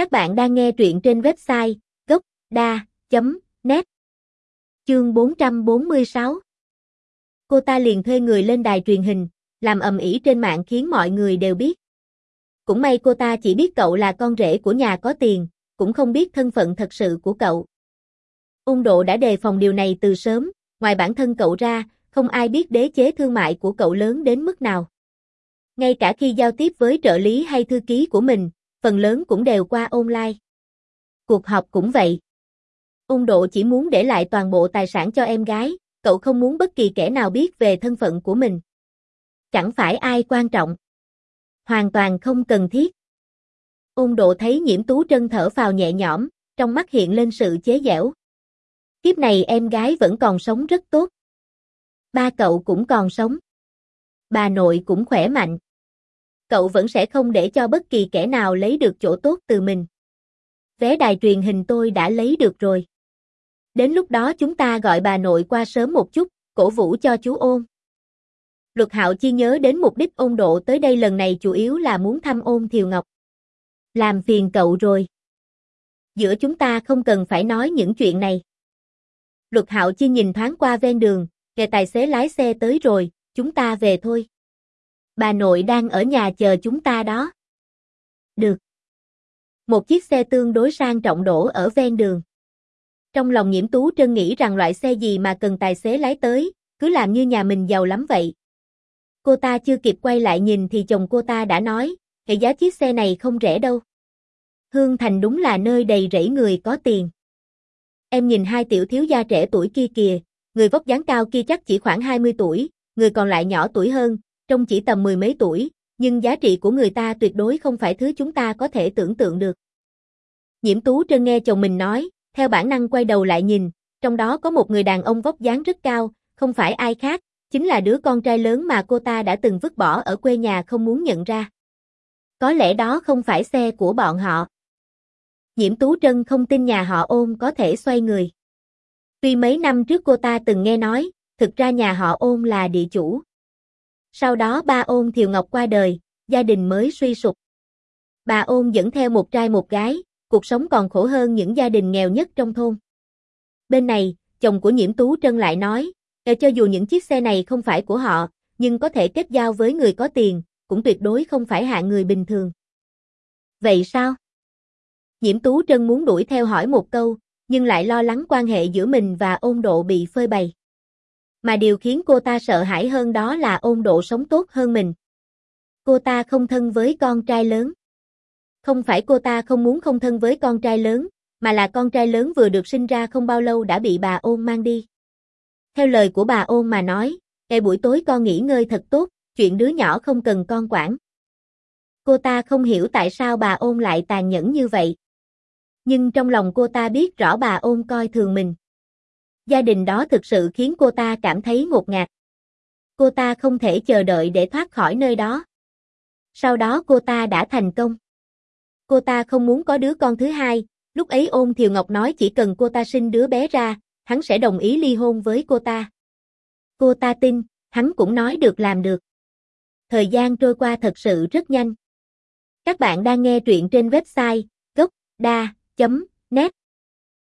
Các bạn đang nghe truyện trên website gốc.da.net Chương 446 Cô ta liền thuê người lên đài truyền hình, làm ầm ĩ trên mạng khiến mọi người đều biết. Cũng may cô ta chỉ biết cậu là con rể của nhà có tiền, cũng không biết thân phận thật sự của cậu. Ung độ đã đề phòng điều này từ sớm, ngoài bản thân cậu ra, không ai biết đế chế thương mại của cậu lớn đến mức nào. Ngay cả khi giao tiếp với trợ lý hay thư ký của mình, phần lớn cũng đều qua online. Cuộc họp cũng vậy. Ung độ chỉ muốn để lại toàn bộ tài sản cho em gái, cậu không muốn bất kỳ kẻ nào biết về thân phận của mình. Chẳng phải ai quan trọng. Hoàn toàn không cần thiết. Ung độ thấy nhiễm tú trân thở vào nhẹ nhõm, trong mắt hiện lên sự chế giễu. Kiếp này em gái vẫn còn sống rất tốt. Ba cậu cũng còn sống. Bà nội cũng khỏe mạnh. Cậu vẫn sẽ không để cho bất kỳ kẻ nào lấy được chỗ tốt từ mình. Vé đài truyền hình tôi đã lấy được rồi. Đến lúc đó chúng ta gọi bà nội qua sớm một chút, cổ vũ cho chú ôn. Luật hạo chi nhớ đến mục đích ôn độ tới đây lần này chủ yếu là muốn thăm ôn Thiều Ngọc. Làm phiền cậu rồi. Giữa chúng ta không cần phải nói những chuyện này. Luật hạo chi nhìn thoáng qua ven đường, nghe tài xế lái xe tới rồi, chúng ta về thôi. Bà nội đang ở nhà chờ chúng ta đó. Được. Một chiếc xe tương đối sang trọng đổ ở ven đường. Trong lòng nhiễm tú trân nghĩ rằng loại xe gì mà cần tài xế lái tới, cứ làm như nhà mình giàu lắm vậy. Cô ta chưa kịp quay lại nhìn thì chồng cô ta đã nói, hệ giá chiếc xe này không rẻ đâu. Hương Thành đúng là nơi đầy rẫy người có tiền. Em nhìn hai tiểu thiếu gia trẻ tuổi kia kìa, người vóc dáng cao kia chắc chỉ khoảng 20 tuổi, người còn lại nhỏ tuổi hơn, trông chỉ tầm mười mấy tuổi, nhưng giá trị của người ta tuyệt đối không phải thứ chúng ta có thể tưởng tượng được. Nhiễm Tú Trân nghe chồng mình nói, theo bản năng quay đầu lại nhìn, trong đó có một người đàn ông vóc dáng rất cao, không phải ai khác, chính là đứa con trai lớn mà cô ta đã từng vứt bỏ ở quê nhà không muốn nhận ra. Có lẽ đó không phải xe của bọn họ. Nhiễm Tú Trân không tin nhà họ ôm có thể xoay người. Tuy mấy năm trước cô ta từng nghe nói, thực ra nhà họ ôm là địa chủ. Sau đó ba ôn Thiều Ngọc qua đời, gia đình mới suy sụp. Bà ôn dẫn theo một trai một gái, cuộc sống còn khổ hơn những gia đình nghèo nhất trong thôn. Bên này, chồng của Nhiễm Tú Trân lại nói, e cho dù những chiếc xe này không phải của họ, nhưng có thể kết giao với người có tiền, cũng tuyệt đối không phải hạng người bình thường. Vậy sao? Nhiễm Tú Trân muốn đuổi theo hỏi một câu, nhưng lại lo lắng quan hệ giữa mình và ôn độ bị phơi bày. Mà điều khiến cô ta sợ hãi hơn đó là ôn độ sống tốt hơn mình. Cô ta không thân với con trai lớn. Không phải cô ta không muốn không thân với con trai lớn, mà là con trai lớn vừa được sinh ra không bao lâu đã bị bà ôn mang đi. Theo lời của bà ôn mà nói, ngày buổi tối con nghỉ ngơi thật tốt, chuyện đứa nhỏ không cần con quản. Cô ta không hiểu tại sao bà ôn lại tàn nhẫn như vậy. Nhưng trong lòng cô ta biết rõ bà ôn coi thường mình. Gia đình đó thực sự khiến cô ta cảm thấy ngột ngạt. Cô ta không thể chờ đợi để thoát khỏi nơi đó. Sau đó cô ta đã thành công. Cô ta không muốn có đứa con thứ hai, lúc ấy ôn Thiều Ngọc nói chỉ cần cô ta sinh đứa bé ra, hắn sẽ đồng ý ly hôn với cô ta. Cô ta tin, hắn cũng nói được làm được. Thời gian trôi qua thật sự rất nhanh. Các bạn đang nghe truyện trên website gocda.net